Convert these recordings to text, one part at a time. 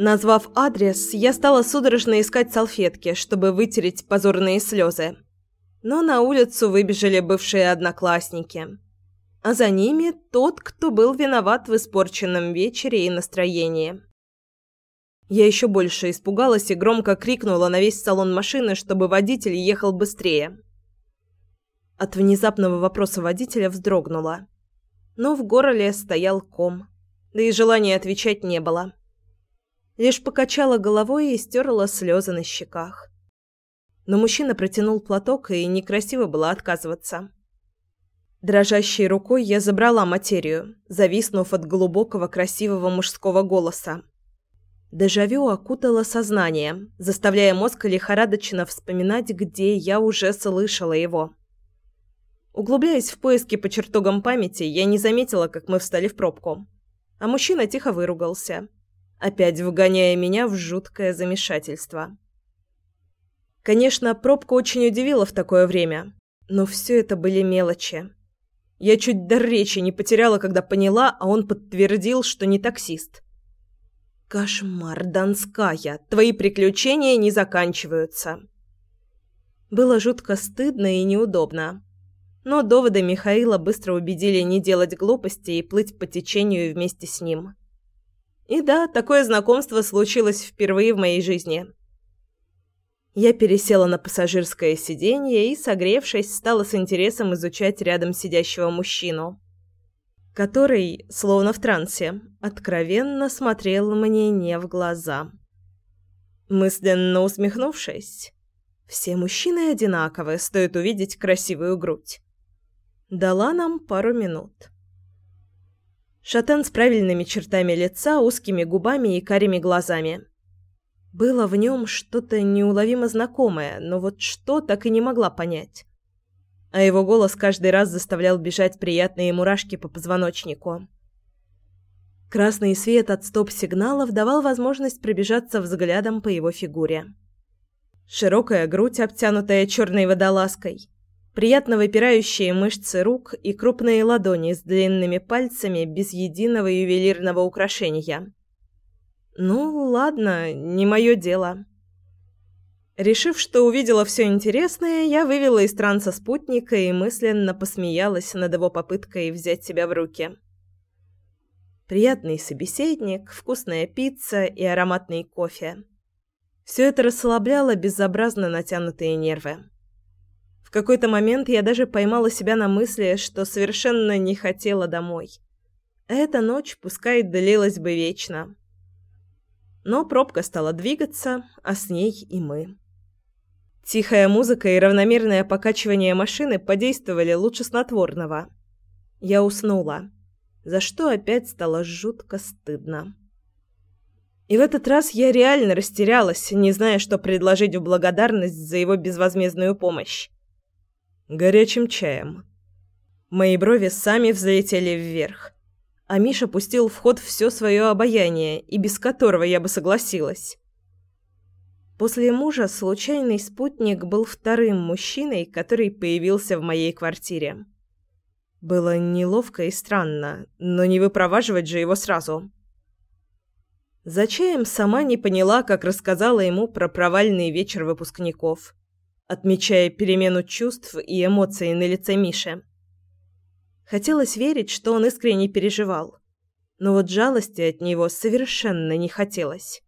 Назвав адрес, я стала судорожно искать салфетки, чтобы вытереть позорные слезы. Но на улицу выбежали бывшие одноклассники. А за ними тот, кто был виноват в испорченном вечере и настроении. Я еще больше испугалась и громко крикнула на весь салон машины, чтобы водитель ехал быстрее. От внезапного вопроса водителя вздрогнула. Но в горле стоял ком, да и желания отвечать не было лишь покачала головой и стерла слезы на щеках. Но мужчина протянул платок, и некрасиво было отказываться. Дрожащей рукой я забрала материю, зависнув от глубокого красивого мужского голоса. Дежавю окутало сознание, заставляя мозг лихорадочно вспоминать, где я уже слышала его. Углубляясь в поиски по чертогам памяти, я не заметила, как мы встали в пробку. А мужчина тихо выругался опять вгоняя меня в жуткое замешательство. Конечно, пробка очень удивила в такое время, но все это были мелочи. Я чуть дар речи не потеряла, когда поняла, а он подтвердил, что не таксист. «Кошмар, Донская! Твои приключения не заканчиваются!» Было жутко стыдно и неудобно. Но доводы Михаила быстро убедили не делать глупости и плыть по течению вместе с ним. И да, такое знакомство случилось впервые в моей жизни. Я пересела на пассажирское сиденье и, согревшись, стала с интересом изучать рядом сидящего мужчину, который, словно в трансе, откровенно смотрел мне не в глаза. Мысленно усмехнувшись, все мужчины одинаковы, стоит увидеть красивую грудь. Дала нам пару минут. Шатен с правильными чертами лица, узкими губами и карими глазами. Было в нем что-то неуловимо знакомое, но вот что так и не могла понять. А его голос каждый раз заставлял бежать приятные мурашки по позвоночнику. Красный свет от стоп-сигналов давал возможность пробежаться взглядом по его фигуре. Широкая грудь, обтянутая черной водолазкой, приятно выпирающие мышцы рук и крупные ладони с длинными пальцами без единого ювелирного украшения. Ну, ладно, не мое дело. Решив, что увидела все интересное, я вывела из транса спутника и мысленно посмеялась над его попыткой взять себя в руки. Приятный собеседник, вкусная пицца и ароматный кофе. Все это расслабляло безобразно натянутые нервы. В какой-то момент я даже поймала себя на мысли, что совершенно не хотела домой. Эта ночь пускай длилась бы вечно. Но пробка стала двигаться, а с ней и мы. Тихая музыка и равномерное покачивание машины подействовали лучше снотворного. Я уснула, за что опять стало жутко стыдно. И в этот раз я реально растерялась, не зная, что предложить в благодарность за его безвозмездную помощь горячим чаем. Мои брови сами взлетели вверх, а Миша пустил в ход все свое обаяние, и без которого я бы согласилась. После мужа случайный спутник был вторым мужчиной, который появился в моей квартире. Было неловко и странно, но не выпроваживать же его сразу. За чаем сама не поняла, как рассказала ему про провальный вечер выпускников отмечая перемену чувств и эмоций на лице Миши. Хотелось верить, что он искренне переживал, но вот жалости от него совершенно не хотелось.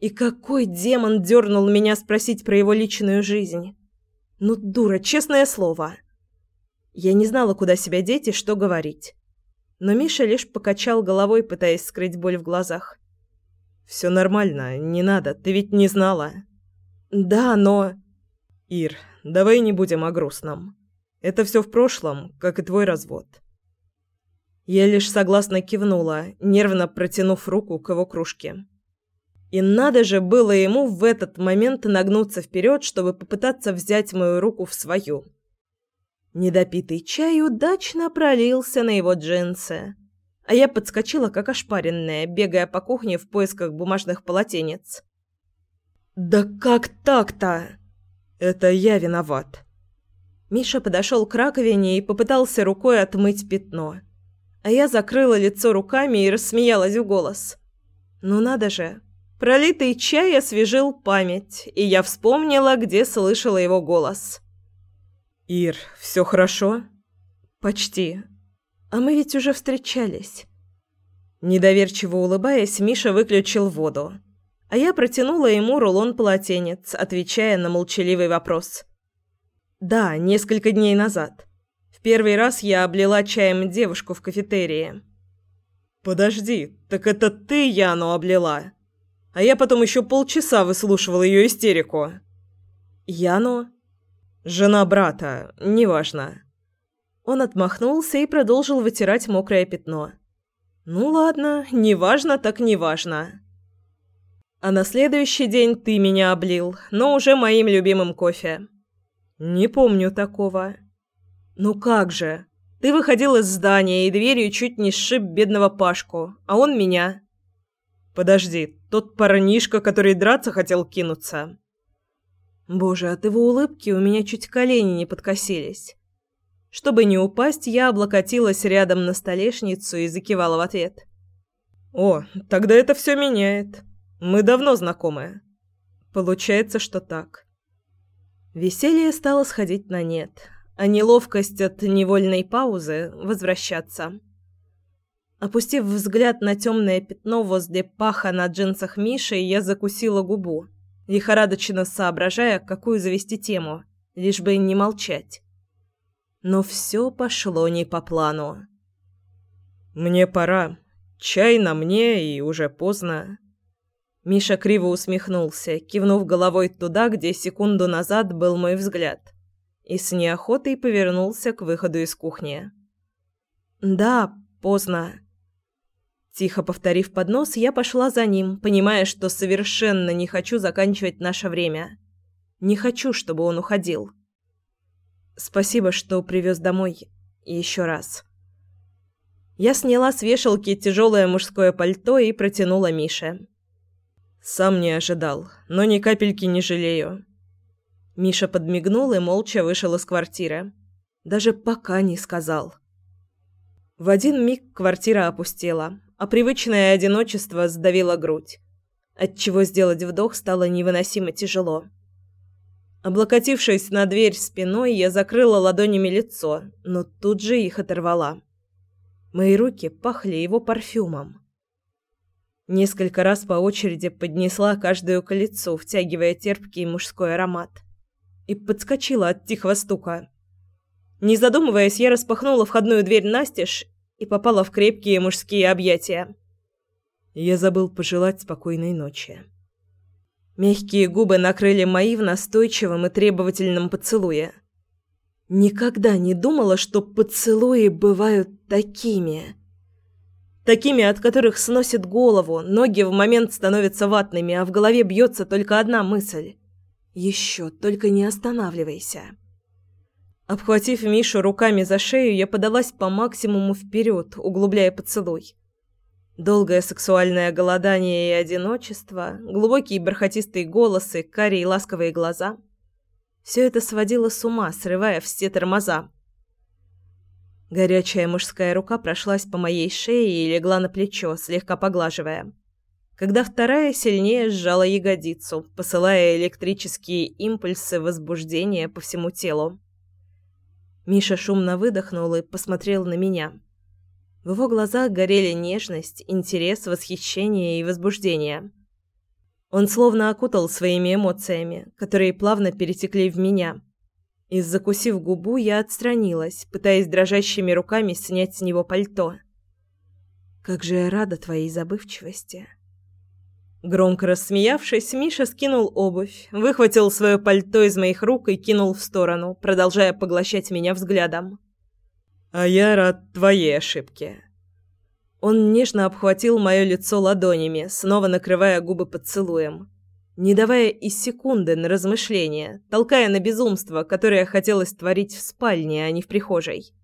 И какой демон дернул меня спросить про его личную жизнь? Ну, дура, честное слово. Я не знала, куда себя деть и что говорить. Но Миша лишь покачал головой, пытаясь скрыть боль в глазах. «Все нормально, не надо, ты ведь не знала». «Да, но...» «Ир, давай не будем о грустном. Это все в прошлом, как и твой развод». Я лишь согласно кивнула, нервно протянув руку к его кружке. И надо же было ему в этот момент нагнуться вперед, чтобы попытаться взять мою руку в свою. Недопитый чай удачно пролился на его джинсы, а я подскочила как ошпаренная, бегая по кухне в поисках бумажных полотенец. «Да как так-то?» «Это я виноват». Миша подошел к раковине и попытался рукой отмыть пятно. А я закрыла лицо руками и рассмеялась в голос. Ну надо же. Пролитый чай освежил память, и я вспомнила, где слышала его голос. «Ир, все хорошо?» «Почти. А мы ведь уже встречались». Недоверчиво улыбаясь, Миша выключил воду. А я протянула ему рулон полотенец, отвечая на молчаливый вопрос. «Да, несколько дней назад. В первый раз я облила чаем девушку в кафетерии». «Подожди, так это ты Яну облила?» А я потом еще полчаса выслушивал ее истерику. «Яну?» «Жена брата, неважно». Он отмахнулся и продолжил вытирать мокрое пятно. Ну ладно, неважно так неважно. А на следующий день ты меня облил, но уже моим любимым кофе. Не помню такого. Ну как же? Ты выходил из здания и дверью чуть не сшиб бедного Пашку, а он меня. Подожди, тот парнишка, который драться хотел кинуться. Боже, от его улыбки у меня чуть колени не подкосились. Чтобы не упасть, я облокотилась рядом на столешницу и закивала в ответ. «О, тогда это все меняет. Мы давно знакомы». Получается, что так. Веселье стало сходить на нет, а неловкость от невольной паузы возвращаться. Опустив взгляд на темное пятно возле паха на джинсах Миши, я закусила губу, лихорадочно соображая, какую завести тему, лишь бы не молчать. Но все пошло не по плану. «Мне пора. Чай на мне, и уже поздно». Миша криво усмехнулся, кивнув головой туда, где секунду назад был мой взгляд, и с неохотой повернулся к выходу из кухни. «Да, поздно». Тихо повторив под нос, я пошла за ним, понимая, что совершенно не хочу заканчивать наше время. Не хочу, чтобы он уходил. Спасибо, что привез домой. еще раз. Я сняла с вешалки тяжелое мужское пальто и протянула Мише. Сам не ожидал, но ни капельки не жалею. Миша подмигнул и молча вышел из квартиры. Даже пока не сказал. В один миг квартира опустела, а привычное одиночество сдавило грудь, отчего сделать вдох стало невыносимо тяжело. Облокотившись на дверь спиной, я закрыла ладонями лицо, но тут же их оторвала. Мои руки пахли его парфюмом. Несколько раз по очереди поднесла каждую к лицу, втягивая терпкий мужской аромат. И подскочила от тихого стука. Не задумываясь, я распахнула входную дверь настежь и попала в крепкие мужские объятия. Я забыл пожелать спокойной ночи. Мягкие губы накрыли мои в настойчивом и требовательном поцелуе. Никогда не думала, что поцелуи бывают такими. Такими, от которых сносит голову, ноги в момент становятся ватными, а в голове бьется только одна мысль. «Еще, только не останавливайся». Обхватив Мишу руками за шею, я подалась по максимуму вперед, углубляя поцелуй. Долгое сексуальное голодание и одиночество, глубокие бархатистые голосы, карие ласковые глаза — все это сводило с ума, срывая все тормоза. Горячая мужская рука прошлась по моей шее и легла на плечо, слегка поглаживая. Когда вторая сильнее сжала ягодицу, посылая электрические импульсы возбуждения по всему телу. Миша шумно выдохнул и посмотрел на меня. В его глазах горели нежность, интерес, восхищение и возбуждение. Он словно окутал своими эмоциями, которые плавно перетекли в меня. И, закусив губу, я отстранилась, пытаясь дрожащими руками снять с него пальто. «Как же я рада твоей забывчивости!» Громко рассмеявшись, Миша скинул обувь, выхватил свое пальто из моих рук и кинул в сторону, продолжая поглощать меня взглядом. А я рад твоей ошибке. Он нежно обхватил мое лицо ладонями, снова накрывая губы поцелуем, не давая и секунды на размышления, толкая на безумство, которое хотелось творить в спальне, а не в прихожей.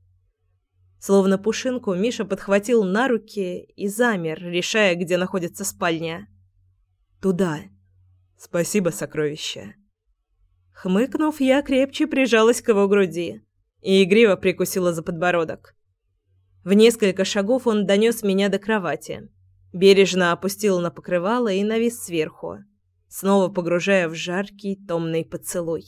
Словно пушинку, Миша подхватил на руки и замер, решая, где находится спальня. «Туда. Спасибо, сокровище». Хмыкнув, я крепче прижалась к его груди и игриво прикусила за подбородок. В несколько шагов он донес меня до кровати. Бережно опустил на покрывало и навис сверху, снова погружая в жаркий томный поцелуй.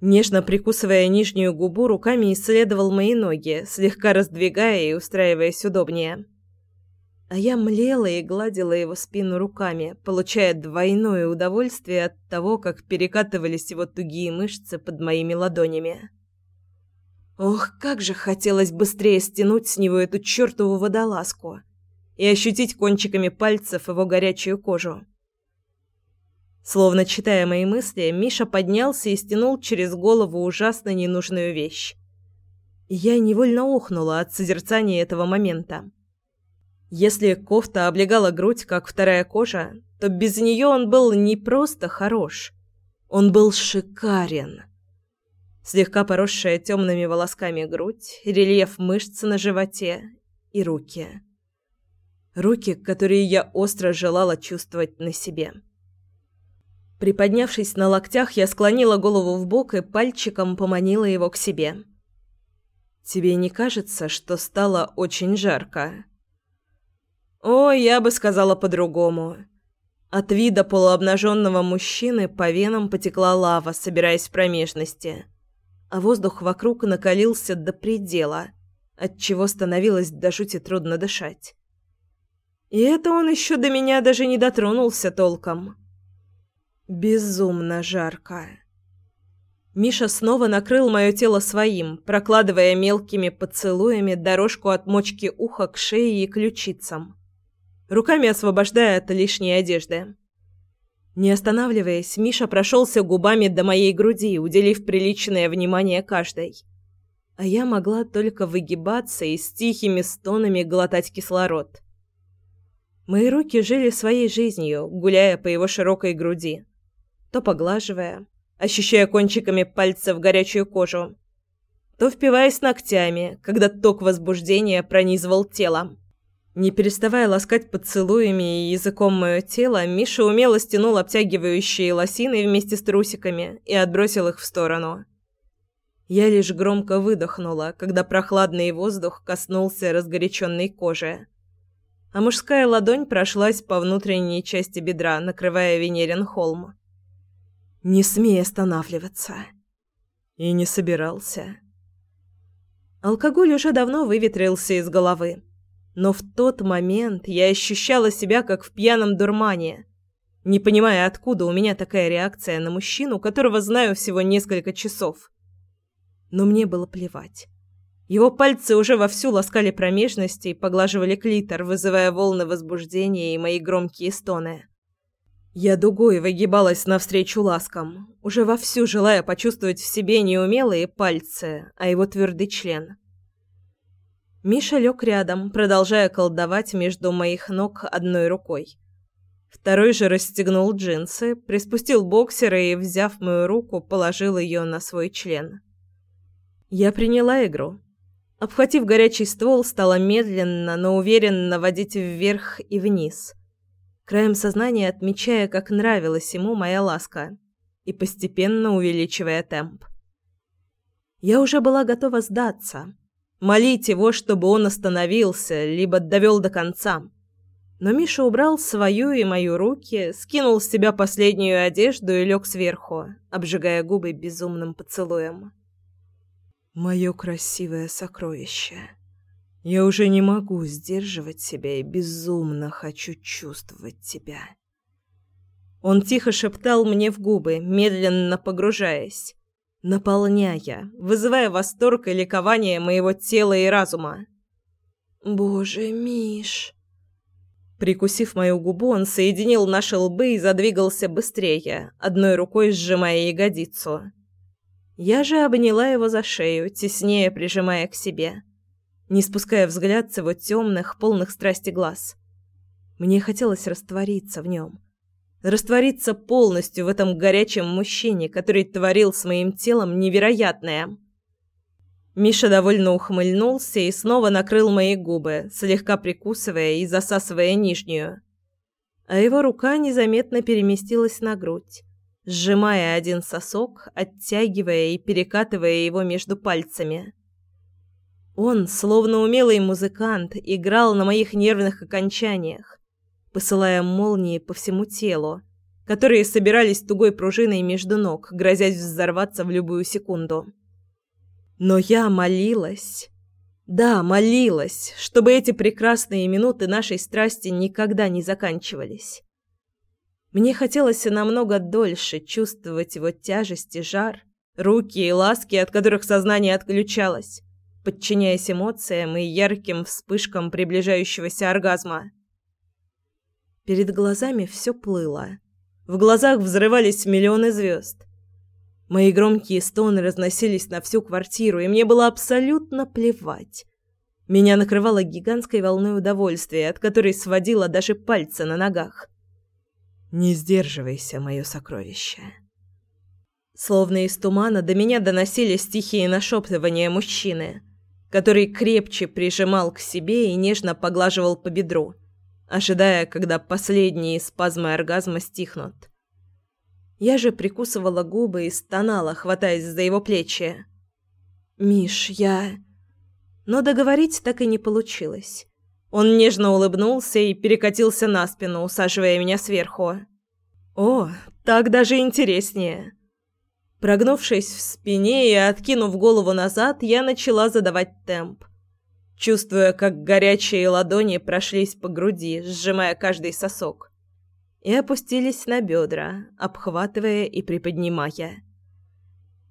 Нежно прикусывая нижнюю губу, руками исследовал мои ноги, слегка раздвигая и устраиваясь удобнее. А я млела и гладила его спину руками, получая двойное удовольствие от того, как перекатывались его тугие мышцы под моими ладонями. Ох, как же хотелось быстрее стянуть с него эту чертову водолазку и ощутить кончиками пальцев его горячую кожу. Словно читая мои мысли, Миша поднялся и стянул через голову ужасно ненужную вещь. Я невольно охнула от созерцания этого момента. Если кофта облегала грудь, как вторая кожа, то без нее он был не просто хорош. Он был шикарен. Слегка поросшая темными волосками грудь, рельеф мышц на животе и руки. Руки, которые я остро желала чувствовать на себе. Приподнявшись на локтях, я склонила голову в бок и пальчиком поманила его к себе. «Тебе не кажется, что стало очень жарко?» «О, я бы сказала по-другому». От вида полуобнаженного мужчины по венам потекла лава, собираясь в промежности, а воздух вокруг накалился до предела, отчего становилось до жути трудно дышать. И это он еще до меня даже не дотронулся толком. Безумно жарко. Миша снова накрыл мое тело своим, прокладывая мелкими поцелуями дорожку от мочки уха к шее и ключицам, руками освобождая от лишней одежды. Не останавливаясь, Миша прошелся губами до моей груди, уделив приличное внимание каждой. А я могла только выгибаться и с тихими стонами глотать кислород. Мои руки жили своей жизнью, гуляя по его широкой груди то поглаживая, ощущая кончиками пальцев горячую кожу, то впиваясь ногтями, когда ток возбуждения пронизывал тело. Не переставая ласкать поцелуями и языком мое тело, Миша умело стянул обтягивающие лосины вместе с трусиками и отбросил их в сторону. Я лишь громко выдохнула, когда прохладный воздух коснулся разгоряченной кожи. А мужская ладонь прошлась по внутренней части бедра, накрывая Венерин холм. Не смей останавливаться. И не собирался. Алкоголь уже давно выветрился из головы. Но в тот момент я ощущала себя как в пьяном дурмане, не понимая, откуда у меня такая реакция на мужчину, которого знаю всего несколько часов. Но мне было плевать. Его пальцы уже вовсю ласкали промежности и поглаживали клитор, вызывая волны возбуждения и мои громкие стоны. Я дугой выгибалась навстречу ласкам, уже вовсю желая почувствовать в себе не умелые пальцы, а его твердый член. Миша лег рядом, продолжая колдовать между моих ног одной рукой. Второй же расстегнул джинсы, приспустил боксеры и, взяв мою руку, положил ее на свой член. Я приняла игру. Обхватив горячий ствол, стала медленно, но уверенно водить вверх и вниз – краем сознания отмечая, как нравилась ему моя ласка, и постепенно увеличивая темп. Я уже была готова сдаться, молить его, чтобы он остановился, либо довел до конца. Но Миша убрал свою и мою руки, скинул с себя последнюю одежду и лег сверху, обжигая губы безумным поцелуем. «Мое красивое сокровище». Я уже не могу сдерживать себя и безумно хочу чувствовать тебя. Он тихо шептал мне в губы, медленно погружаясь, наполняя, вызывая восторг и ликование моего тела и разума. «Боже, Миш!» Прикусив мою губу, он соединил наши лбы и задвигался быстрее, одной рукой сжимая ягодицу. Я же обняла его за шею, теснее прижимая к себе не спуская взгляд с его темных, полных страсти глаз. Мне хотелось раствориться в нем. Раствориться полностью в этом горячем мужчине, который творил с моим телом невероятное. Миша довольно ухмыльнулся и снова накрыл мои губы, слегка прикусывая и засасывая нижнюю. А его рука незаметно переместилась на грудь, сжимая один сосок, оттягивая и перекатывая его между пальцами. Он, словно умелый музыкант, играл на моих нервных окончаниях, посылая молнии по всему телу, которые собирались тугой пружиной между ног, грозясь взорваться в любую секунду. Но я молилась. Да, молилась, чтобы эти прекрасные минуты нашей страсти никогда не заканчивались. Мне хотелось намного дольше чувствовать его тяжесть и жар, руки и ласки, от которых сознание отключалось подчиняясь эмоциям и ярким вспышкам приближающегося оргазма. Перед глазами все плыло. В глазах взрывались миллионы звезд. Мои громкие стоны разносились на всю квартиру, и мне было абсолютно плевать. Меня накрывало гигантской волной удовольствия, от которой сводило даже пальцы на ногах. «Не сдерживайся, мое сокровище». Словно из тумана до меня доносились тихие нашептывания мужчины который крепче прижимал к себе и нежно поглаживал по бедру, ожидая, когда последние спазмы оргазма стихнут. Я же прикусывала губы и стонала, хватаясь за его плечи. «Миш, я...» Но договорить так и не получилось. Он нежно улыбнулся и перекатился на спину, усаживая меня сверху. «О, так даже интереснее!» Прогнувшись в спине и откинув голову назад, я начала задавать темп. Чувствуя, как горячие ладони прошлись по груди, сжимая каждый сосок. И опустились на бедра, обхватывая и приподнимая.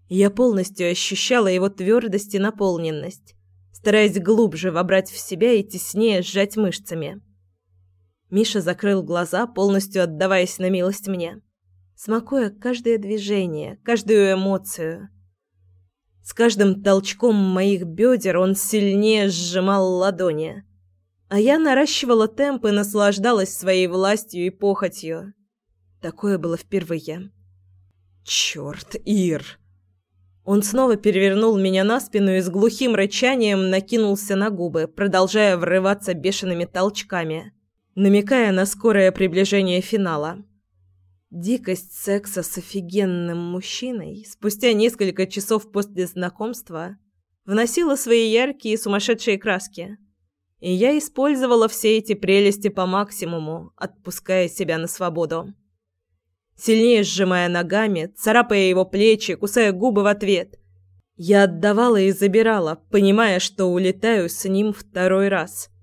Я полностью ощущала его твердость и наполненность, стараясь глубже вобрать в себя и теснее сжать мышцами. Миша закрыл глаза, полностью отдаваясь на милость мне смакуя каждое движение, каждую эмоцию. С каждым толчком моих бедер он сильнее сжимал ладони, а я наращивала темп и наслаждалась своей властью и похотью. Такое было впервые. Черт, Ир! Он снова перевернул меня на спину и с глухим рычанием накинулся на губы, продолжая врываться бешеными толчками, намекая на скорое приближение финала. Дикость секса с офигенным мужчиной спустя несколько часов после знакомства вносила свои яркие сумасшедшие краски. И я использовала все эти прелести по максимуму, отпуская себя на свободу. Сильнее сжимая ногами, царапая его плечи, кусая губы в ответ. Я отдавала и забирала, понимая, что улетаю с ним второй раз –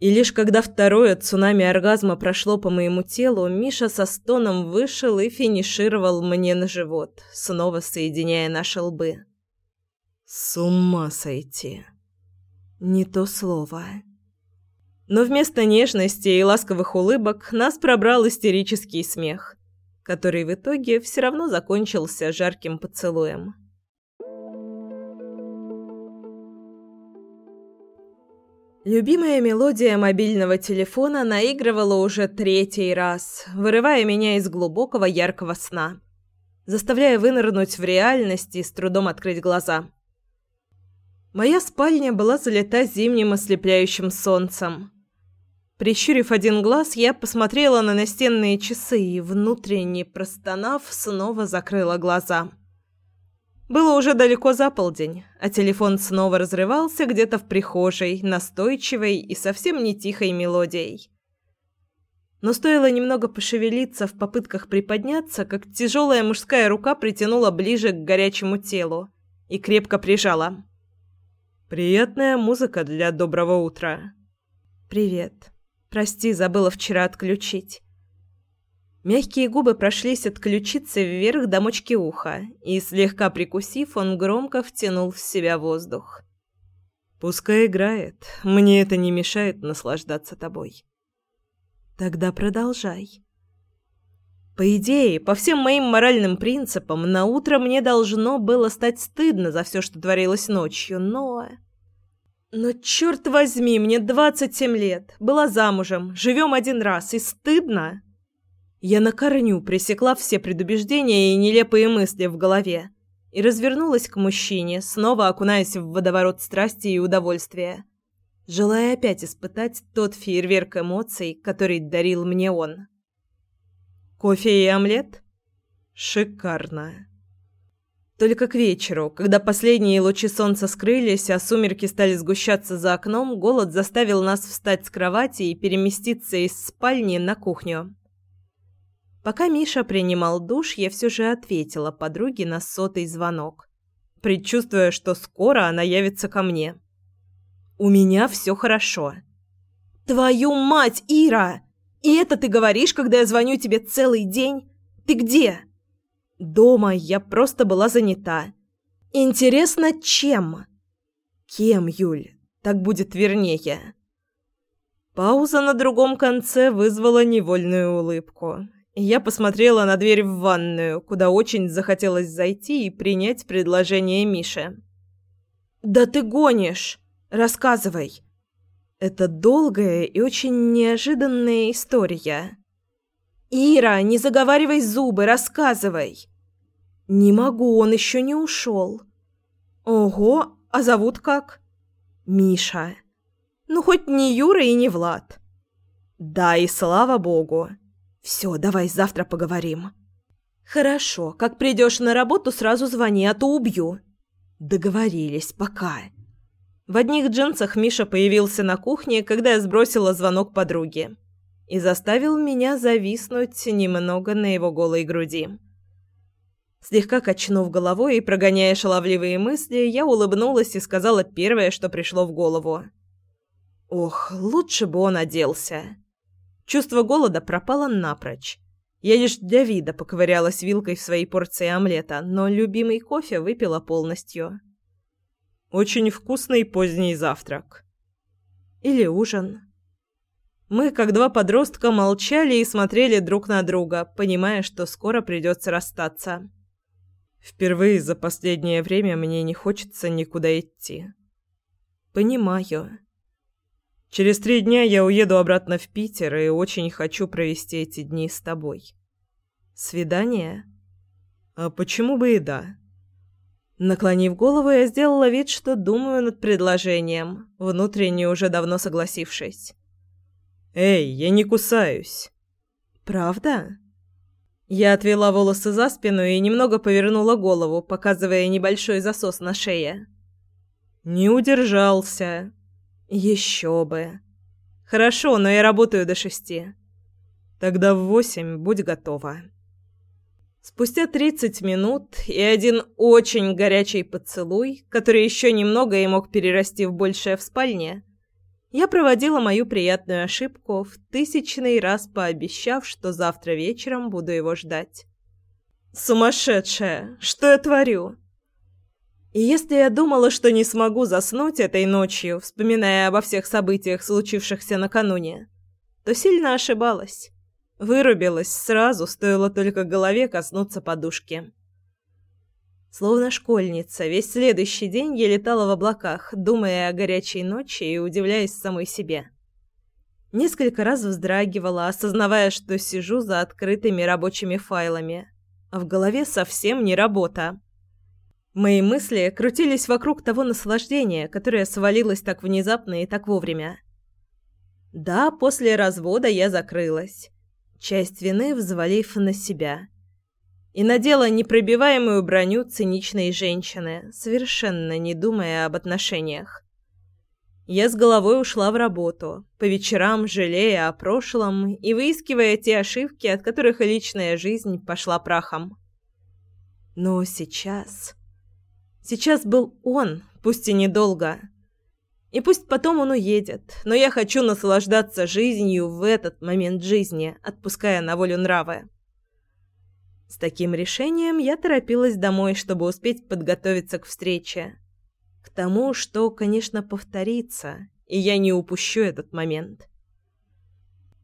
и лишь когда второе цунами оргазма прошло по моему телу, Миша со стоном вышел и финишировал мне на живот, снова соединяя наши лбы. С ума сойти. Не то слово. Но вместо нежности и ласковых улыбок нас пробрал истерический смех, который в итоге все равно закончился жарким поцелуем. Любимая мелодия мобильного телефона наигрывала уже третий раз, вырывая меня из глубокого яркого сна, заставляя вынырнуть в реальность и с трудом открыть глаза. Моя спальня была залита зимним ослепляющим солнцем. Прищурив один глаз, я посмотрела на настенные часы и, внутренне простонав, снова закрыла глаза. Было уже далеко за полдень, а телефон снова разрывался где-то в прихожей, настойчивой и совсем не тихой мелодией. Но стоило немного пошевелиться в попытках приподняться, как тяжелая мужская рука притянула ближе к горячему телу и крепко прижала. «Приятная музыка для доброго утра». «Привет. Прости, забыла вчера отключить». Мягкие губы прошлись от ключицы вверх до мочки уха, и, слегка прикусив, он громко втянул в себя воздух. «Пускай играет. Мне это не мешает наслаждаться тобой». «Тогда продолжай». По идее, по всем моим моральным принципам, на утро мне должно было стать стыдно за все, что творилось ночью, но... Но черт возьми, мне двадцать семь лет, была замужем, живем один раз, и стыдно. Я на корню пресекла все предубеждения и нелепые мысли в голове и развернулась к мужчине, снова окунаясь в водоворот страсти и удовольствия, желая опять испытать тот фейерверк эмоций, который дарил мне он. Кофе и омлет? Шикарно. Только к вечеру, когда последние лучи солнца скрылись, а сумерки стали сгущаться за окном, голод заставил нас встать с кровати и переместиться из спальни на кухню. Пока Миша принимал душ, я все же ответила подруге на сотый звонок, предчувствуя, что скоро она явится ко мне. «У меня все хорошо». «Твою мать, Ира! И это ты говоришь, когда я звоню тебе целый день? Ты где?» Дома я просто была занята. Интересно, чем? Кем, Юль? Так будет вернее. Пауза на другом конце вызвала невольную улыбку. Я посмотрела на дверь в ванную, куда очень захотелось зайти и принять предложение Миши. «Да ты гонишь! Рассказывай!» Это долгая и очень неожиданная история. «Ира, не заговаривай зубы, рассказывай!» «Не могу, он еще не ушел». «Ого, а зовут как?» «Миша». «Ну, хоть не Юра и не Влад». «Да, и слава богу». «Все, давай завтра поговорим». «Хорошо, как придешь на работу, сразу звони, а то убью». «Договорились, пока». В одних джинсах Миша появился на кухне, когда я сбросила звонок подруге и заставил меня зависнуть немного на его голой груди. Слегка качнув головой и прогоняя шаловливые мысли, я улыбнулась и сказала первое, что пришло в голову. «Ох, лучше бы он оделся». Чувство голода пропало напрочь. Я лишь для вида поковырялась вилкой в своей порции омлета, но любимый кофе выпила полностью. «Очень вкусный поздний завтрак». «Или ужин». Мы, как два подростка, молчали и смотрели друг на друга, понимая, что скоро придется расстаться. Впервые за последнее время мне не хочется никуда идти. Понимаю. Через три дня я уеду обратно в Питер и очень хочу провести эти дни с тобой. Свидание? А почему бы и да? Наклонив голову, я сделала вид, что думаю над предложением, внутренне уже давно согласившись. «Эй, я не кусаюсь». «Правда?» Я отвела волосы за спину и немного повернула голову, показывая небольшой засос на шее. «Не удержался». «Еще бы». «Хорошо, но я работаю до шести». «Тогда в восемь будь готова». Спустя тридцать минут и один очень горячий поцелуй, который еще немного и мог перерасти в большее в спальне, я проводила мою приятную ошибку, в тысячный раз пообещав, что завтра вечером буду его ждать. Сумасшедшая! Что я творю? И если я думала, что не смогу заснуть этой ночью, вспоминая обо всех событиях, случившихся накануне, то сильно ошибалась. Вырубилась сразу, стоило только голове коснуться подушки. Словно школьница, весь следующий день я летала в облаках, думая о горячей ночи и удивляясь самой себе. Несколько раз вздрагивала, осознавая, что сижу за открытыми рабочими файлами, а в голове совсем не работа. Мои мысли крутились вокруг того наслаждения, которое свалилось так внезапно и так вовремя. Да, после развода я закрылась, часть вины взвалив на себя – и надела непробиваемую броню циничной женщины, совершенно не думая об отношениях. Я с головой ушла в работу, по вечерам жалея о прошлом и выискивая те ошибки, от которых личная жизнь пошла прахом. Но сейчас... Сейчас был он, пусть и недолго. И пусть потом он уедет, но я хочу наслаждаться жизнью в этот момент жизни, отпуская на волю нравы. С таким решением я торопилась домой, чтобы успеть подготовиться к встрече. К тому, что, конечно, повторится, и я не упущу этот момент.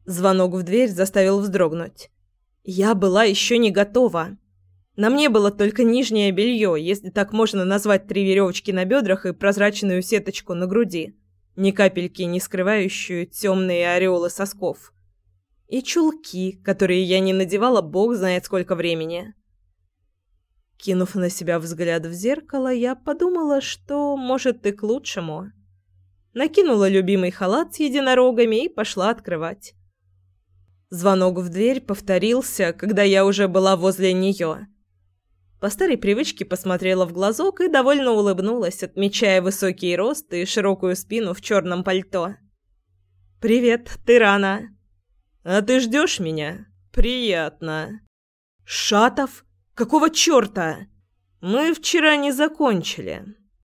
Звонок в дверь заставил вздрогнуть. Я была еще не готова. На мне было только нижнее белье, если так можно назвать три веревочки на бедрах и прозрачную сеточку на груди, ни капельки не скрывающую темные ореолы сосков и чулки, которые я не надевала бог знает сколько времени. Кинув на себя взгляд в зеркало, я подумала, что, может, и к лучшему. Накинула любимый халат с единорогами и пошла открывать. Звонок в дверь повторился, когда я уже была возле нее. По старой привычке посмотрела в глазок и довольно улыбнулась, отмечая высокий рост и широкую спину в черном пальто. «Привет, ты рано». «А ты ждешь меня? Приятно». «Шатов? Какого черта?» «Мы вчера не закончили.